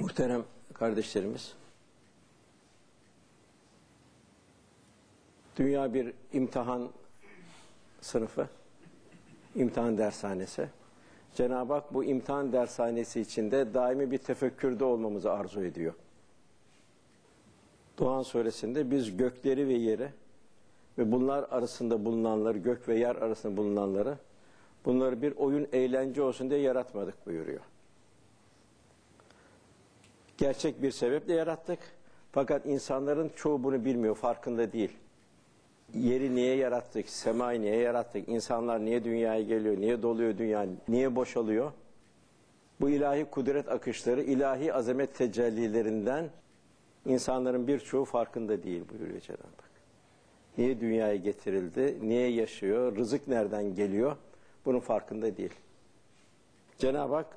Muhterem kardeşlerimiz, dünya bir imtihan sınıfı, imtihan dershanesi. Cenab-ı Hak bu imtihan dershanesi içinde daimi bir tefekkürde olmamızı arzu ediyor. Doğan suresinde biz gökleri ve yeri ve bunlar arasında bulunanları, gök ve yer arasında bulunanları bunları bir oyun eğlence olsun diye yaratmadık buyuruyor. Gerçek bir sebeple yarattık. Fakat insanların çoğu bunu bilmiyor, farkında değil. Yeri niye yarattık, semayı niye yarattık, insanlar niye dünyaya geliyor, niye doluyor dünya, niye boşalıyor? Bu ilahi kudret akışları, ilahi azamet tecellilerinden insanların birçoğu farkında değil buyuruyor Cenab-ı Hak. Niye dünyaya getirildi, niye yaşıyor, rızık nereden geliyor bunun farkında değil. Cenab-ı Hak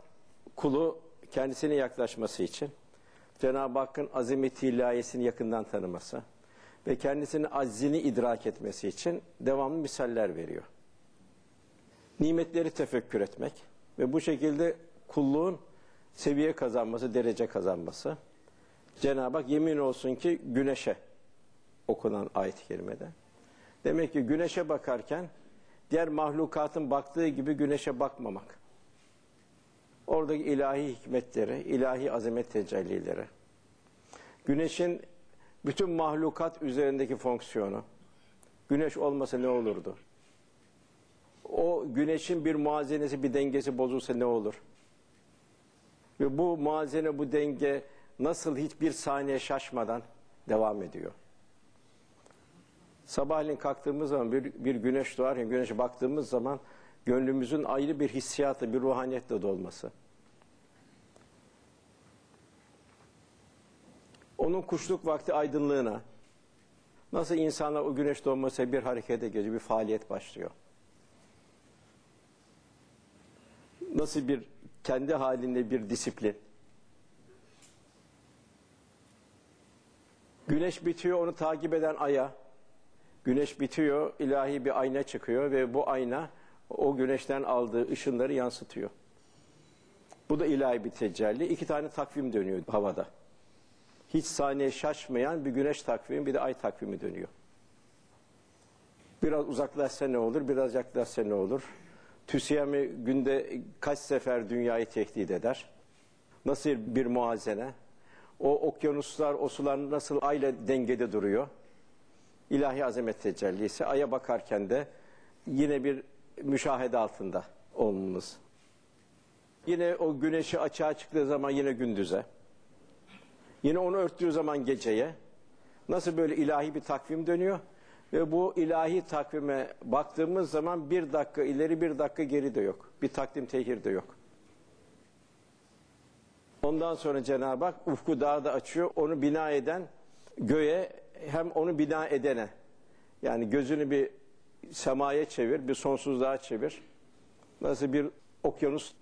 kulu kendisine yaklaşması için Cenab-ı Hakk'ın azameti ilahiyesini yakından tanıması ve kendisinin aczini idrak etmesi için devamlı misaller veriyor. Nimetleri tefekkür etmek ve bu şekilde kulluğun seviye kazanması, derece kazanması. Cenab-ı Hak yemin olsun ki güneşe okunan ayet-i kerimede. Demek ki güneşe bakarken diğer mahlukatın baktığı gibi güneşe bakmamak. Oradaki ilahi hikmetleri, ilahi azamet tecellileri. Güneşin bütün mahlukat üzerindeki fonksiyonu. Güneş olmasa ne olurdu? O güneşin bir muazenesi, bir dengesi bozulsa ne olur? Ve bu muazene, bu denge nasıl hiçbir saniye şaşmadan devam ediyor? Sabahleyin kalktığımız zaman bir, bir güneş doğarken güneşe baktığımız zaman gönlümüzün ayrı bir hissiyatı, bir ruhaniyetle dolması. Onun kuşluk vakti aydınlığına, nasıl insanlar o güneş doğması bir harekete geçiyor, bir faaliyet başlıyor. Nasıl bir kendi halinde bir disiplin. Güneş bitiyor, onu takip eden aya. Güneş bitiyor, ilahi bir ayna çıkıyor ve bu ayna o güneşten aldığı ışınları yansıtıyor. Bu da ilahi bir tecelli. İki tane takvim dönüyor havada. Hiç saniye şaşmayan bir güneş takvimi bir de ay takvimi dönüyor. Biraz uzaklaşsa ne olur, biraz yaklaşsa ne olur? TÜSİAD'ı günde kaç sefer dünyayı tehdit eder? Nasıl bir muazene? O okyanuslar, o sular nasıl ayla dengede duruyor? İlahi azamet tecellisi. Ay'a bakarken de yine bir müşahede altında olmamız. Yine o güneşi açığa çıktığı zaman yine gündüze. Yine onu örttüğü zaman geceye. Nasıl böyle ilahi bir takvim dönüyor? Ve bu ilahi takvime baktığımız zaman bir dakika ileri bir dakika geri de yok. Bir takdim tehir de yok. Ondan sonra Cenab-ı Hak ufku daha da açıyor. Onu bina eden göğe hem onu bina edene. Yani gözünü bir semaya çevir, bir sonsuzluğa çevir. Nasıl bir okyanus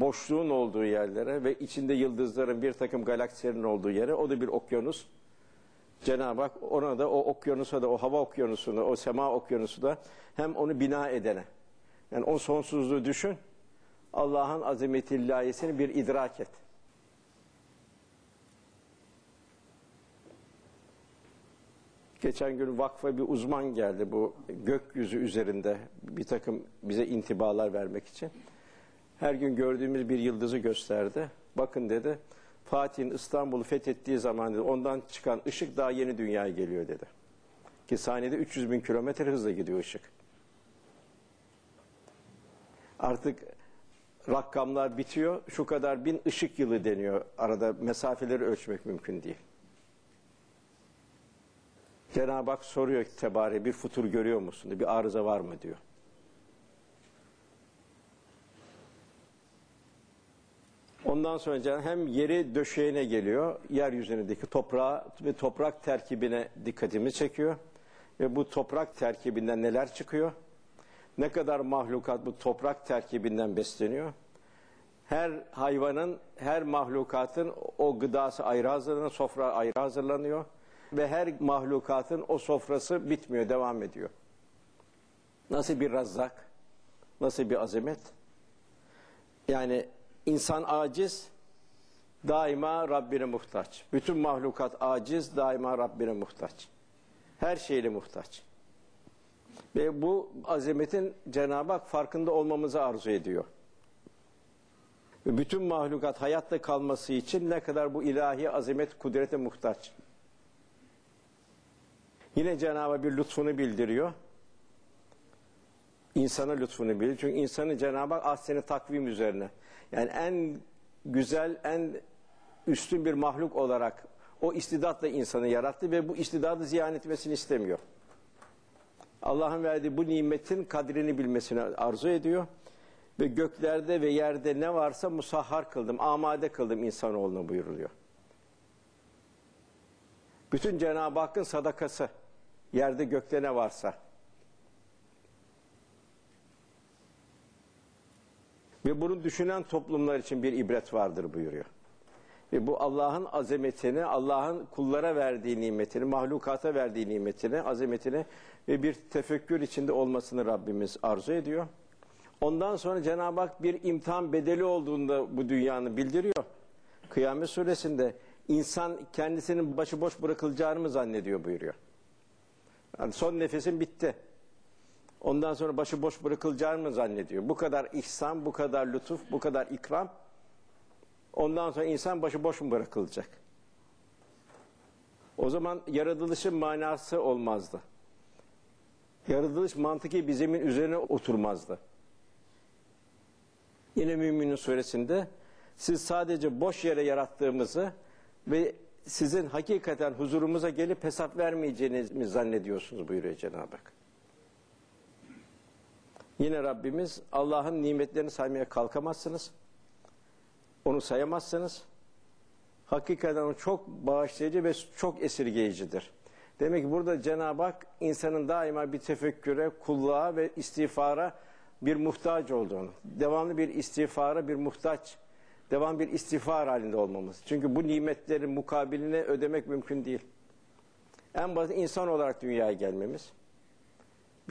boşluğun olduğu yerlere ve içinde yıldızların bir takım galaksilerin olduğu yere o da bir okyanus. Cenab-ı Hak ona da o okyanusa da o hava okyanusunu, o sema okyanusu da hem onu bina edene. Yani o sonsuzluğu düşün. Allah'ın azametillahiyesini bir idrak et. Geçen gün vakfa bir uzman geldi bu gökyüzü üzerinde bir takım bize intibalar vermek için. Her gün gördüğümüz bir yıldızı gösterdi. Bakın dedi Fatih'in İstanbul'u fethettiği zaman dedi, ondan çıkan ışık daha yeni dünyaya geliyor dedi. Ki saniyede 300 bin kilometre hızla gidiyor ışık. Artık rakamlar bitiyor. Şu kadar bin ışık yılı deniyor. Arada mesafeleri ölçmek mümkün değil. Cenab-ı Hak soruyor tebari bir futur görüyor musun? Bir arıza var mı diyor. Ondan sonra hem yeri döşeğine geliyor, yeryüzündeki toprağa ve toprak terkibine dikkatimi çekiyor. Ve bu toprak terkibinden neler çıkıyor? Ne kadar mahlukat bu toprak terkibinden besleniyor? Her hayvanın, her mahlukatın o gıdası ayrı hazırlanıyor, sofra ayrı hazırlanıyor. Ve her mahlukatın o sofrası bitmiyor, devam ediyor. Nasıl bir razzak, nasıl bir azamet? Yani insan aciz, daima Rabbine muhtaç. Bütün mahlukat aciz, daima Rabbine muhtaç. Her şeyle muhtaç. Ve bu azametin Cenab-ı Hak farkında olmamızı arzu ediyor. Bütün mahlukat hayatta kalması için ne kadar bu ilahi azamet kudrete muhtaç. Yine Cenab-ı Hak bir lütfunu bildiriyor. İnsana lütfunu bildiriyor. Çünkü insanı Cenab-ı Hak ahseni takvim üzerine. Yani en güzel, en üstün bir mahluk olarak o istidatla insanı yarattı ve bu istidadı ziyan etmesini istemiyor. Allah'ın verdiği bu nimetin kadrini bilmesini arzu ediyor. Ve göklerde ve yerde ne varsa musahhar kıldım, amade kıldım insanoğluna buyuruluyor. Bütün Cenab-ı Hakk'ın sadakası, yerde gökte ne varsa. Ve bunu düşünen toplumlar için bir ibret vardır buyuruyor. Ve bu Allah'ın azametini, Allah'ın kullara verdiği nimetini, mahlukata verdiği nimetini, azametini ve bir tefekkür içinde olmasını Rabbimiz arzu ediyor. Ondan sonra Cenab-ı Hak bir imtihan bedeli olduğunda bu dünyanı bildiriyor. Kıyamet suresinde insan kendisinin başıboş bırakılacağını mı zannediyor buyuruyor. Yani son nefesin bitti. Ondan sonra başıboş bırakılacağını mı zannediyor? Bu kadar ihsan, bu kadar lütuf, bu kadar ikram. Ondan sonra insan başıboş mu bırakılacak? O zaman yaratılışın manası olmazdı. Yaratılış mantıki bir zemin üzerine oturmazdı. Yine Müminin suresinde siz sadece boş yere yarattığımızı ve sizin hakikaten huzurumuza gelip hesap vermeyeceğinizi zannediyorsunuz buyuruyor Cenab-ı Hak. Yine Rabbimiz Allah'ın nimetlerini saymaya kalkamazsınız. Onu sayamazsınız. Hakikaten o çok bağışlayıcı ve çok esirgeyicidir. Demek ki burada Cenab-ı Hak insanın daima bir tefekküre, kulluğa ve istiğfara bir muhtaç olduğunu, devamlı bir istiğfara bir muhtaç, devam bir istiğfar halinde olmamız. Çünkü bu nimetlerin mukabiline ödemek mümkün değil. En basit insan olarak dünyaya gelmemiz.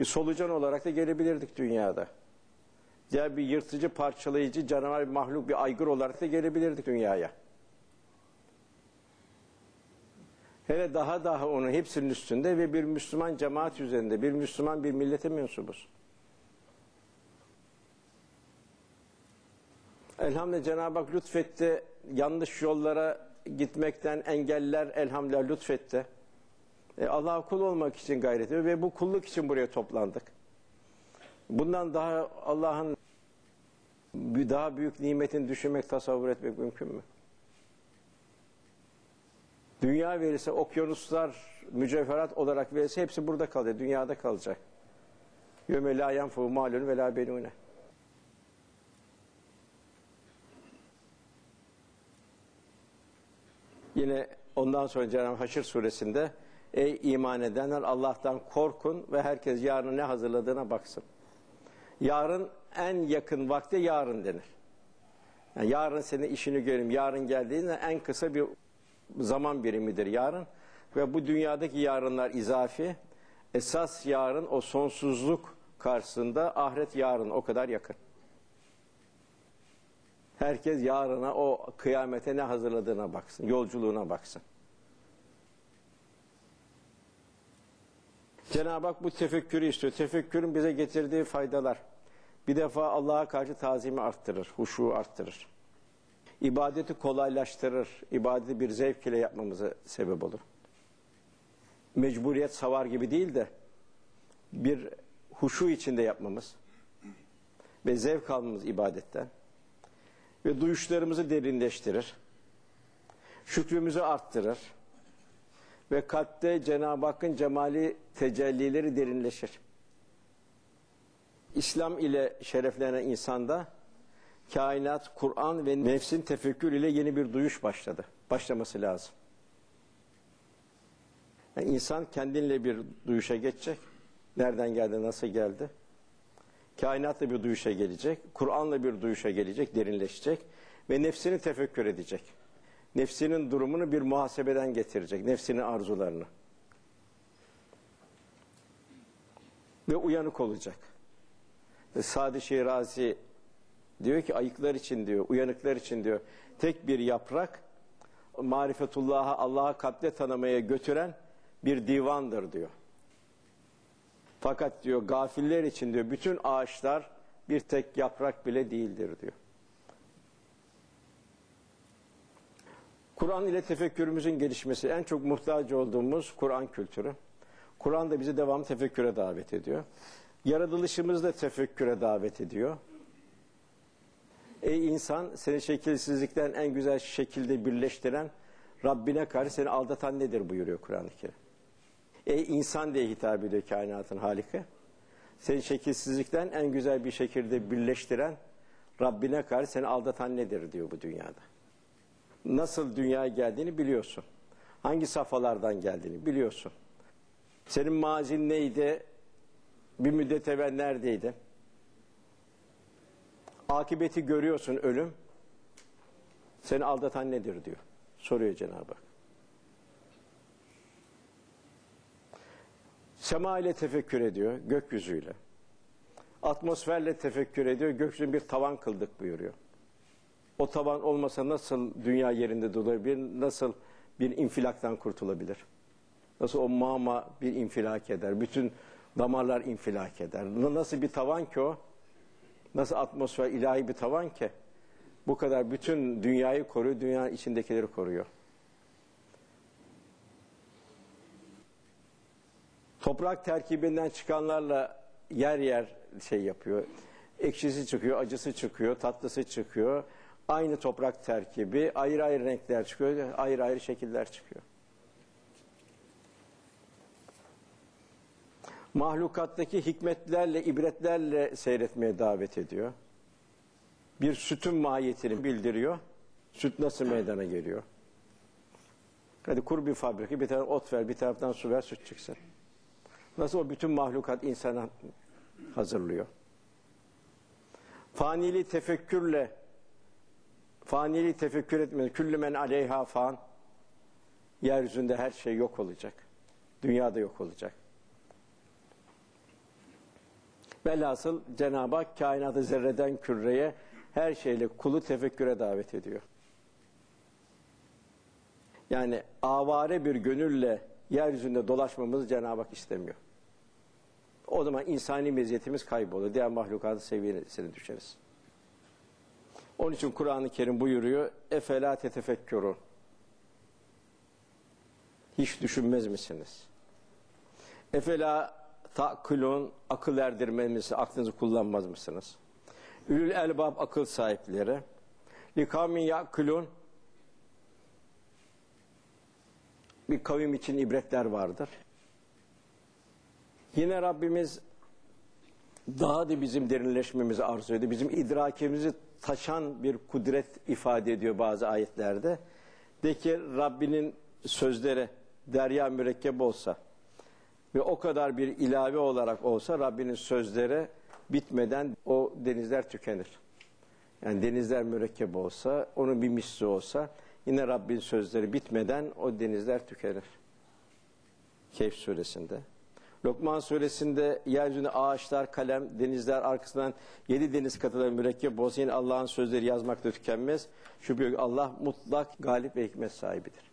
Bir solucan olarak da gelebilirdik dünyada. Ya bir yırtıcı, parçalayıcı, canavar bir mahluk, bir aygır olarak da gelebilirdik dünyaya. Hele daha daha onun hepsinin üstünde ve bir Müslüman cemaat üzerinde, bir Müslüman bir millete mensubuz. Elhamdülillah Cenab-ı Hak lütfetti. Yanlış yollara gitmekten engeller elhamdülillah lütfetti. E, Allah'a kul olmak için gayret ediyor ve bu kulluk için buraya toplandık. Bundan daha Allah'ın daha büyük nimetin düşünmek, tasavvur etmek mümkün mü? Dünya verirse, okyanuslar mücevherat olarak verirse hepsi burada kalıyor, dünyada kalacak. Yöme la yanfu malun ve la. Yine ondan sonra Cenab-ı Haşr suresinde Ey iman edenler Allah'tan korkun ve herkes yarın ne hazırladığına baksın. Yarın en yakın vakti yarın denir. Yani yarın senin işini göreyim, yarın geldiğinde en kısa bir zaman birimidir yarın. Ve bu dünyadaki yarınlar izafi. Esas yarın o sonsuzluk karşısında ahiret yarın o kadar yakın. Herkes yarına o kıyamete ne hazırladığına baksın, yolculuğuna baksın. Cenab-ı Hak bu tefekkürü istiyor. Tefekkürün bize getirdiği faydalar. Bir defa Allah'a karşı tazimi arttırır, huşu arttırır. İbadeti kolaylaştırır, ibadeti bir zevk ile yapmamıza sebep olur. Mecburiyet savar gibi değil de bir huşu içinde yapmamız ve zevk almamız ibadetten ve duyuşlarımızı derinleştirir. Şükrümüzü arttırır ve kalpte Cenab-ı Hakk'ın cemali tecellileri derinleşir. İslam ile şereflenen insanda kainat, Kur'an ve nefsin tefekkür ile yeni bir duyuş başladı. Başlaması lazım. Yani insan kendinle bir duyuşa geçecek. Nereden geldi, nasıl geldi? Kainatla bir duyuşa gelecek. Kur'an'la bir duyuşa gelecek, derinleşecek. Ve nefsini tefekkür edecek. Nefsinin durumunu bir muhasebeden getirecek. Nefsinin arzularını. Ve uyanık olacak. Ve Sadi Şirazi Diyor ki ayıklar için diyor, uyanıklar için diyor. Tek bir yaprak marifetullah'a, Allah'a kalple tanımaya götüren bir divandır diyor. Fakat diyor gafiller için diyor bütün ağaçlar bir tek yaprak bile değildir diyor. Kur'an ile tefekkürümüzün gelişmesi en çok muhtaç olduğumuz Kur'an kültürü. Kur'an da bizi devamlı tefekküre davet ediyor. Yaratılışımız da tefekküre davet ediyor. Ey insan seni şekilsizlikten en güzel şekilde birleştiren Rabbine karşı seni aldatan nedir buyuruyor Kur'an-ı. Ey insan diye hitap ediyor kainatın haliki. Seni şekilsizlikten en güzel bir şekilde birleştiren Rabbine karşı seni aldatan nedir diyor bu dünyada. Nasıl dünyaya geldiğini biliyorsun. Hangi safhalardan geldiğini biliyorsun. Senin mazin neydi? Bir müddet evvel neredeydin? Akibeti görüyorsun ölüm. Seni aldatan nedir diyor. Soruyor Cenab-ı Hak. Sema ile tefekkür ediyor, gökyüzüyle. Atmosferle tefekkür ediyor, gökyüzünü bir tavan kıldık buyuruyor. O tavan olmasa nasıl dünya yerinde durabilir, nasıl bir infilaktan kurtulabilir? Nasıl o mama bir infilak eder, bütün damarlar infilak eder. Nasıl bir tavan ki o? Nasıl atmosfer ilahi bir tavan ki? Bu kadar bütün dünyayı koruyor, dünyanın içindekileri koruyor. Toprak terkibinden çıkanlarla yer yer şey yapıyor. Ekşisi çıkıyor, acısı çıkıyor, tatlısı çıkıyor. Aynı toprak terkibi, ayrı ayrı renkler çıkıyor, ayrı ayrı şekiller çıkıyor. Mahlukattaki hikmetlerle, ibretlerle seyretmeye davet ediyor. Bir sütün mahiyetini bildiriyor. Süt nasıl meydana geliyor? Hadi kur bir fabrika, bir tane ot ver, bir taraftan su ver, süt çıksın. Nasıl o bütün mahlukat insana hazırlıyor. Fanili tefekkürle fanili tefekkür etmedi. Küllü men aleyha fan yeryüzünde her şey yok olacak. Dünyada yok olacak. Velhasıl Cenab-ı Hak kainatı zerreden küreye her şeyle kulu tefekküre davet ediyor. Yani avare bir gönülle yeryüzünde dolaşmamızı Cenab-ı Hak istemiyor. O zaman insani meziyetimiz kaybolur. Diğer mahlukatın seviyesine düşeriz. Onun için Kur'an-ı Kerim buyuruyor. Efela tetefekkürün. Hiç düşünmez misiniz? Efela ta'külün. Akıl erdirmemiz, aklınızı kullanmaz mısınız? Ülül elbab akıl sahipleri. Likamin ya'külün. Bir kavim için ibretler vardır. Yine Rabbimiz daha da bizim derinleşmemizi arzu ediyor. Bizim idrakimizi taşan bir kudret ifade ediyor bazı ayetlerde. De ki Rabbinin sözleri derya mürekkep olsa ve o kadar bir ilave olarak olsa Rabbinin sözleri bitmeden o denizler tükenir. Yani denizler mürekkep olsa, onun bir misli olsa yine Rabbin sözleri bitmeden o denizler tükenir. Keyf suresinde. Lokman suresinde yeryüzünde ağaçlar, kalem, denizler arkasından yedi deniz katıları mürekkep olsa yine Allah'ın sözleri yazmakta tükenmez. Şüphe yok Allah mutlak galip ve hikmet sahibidir.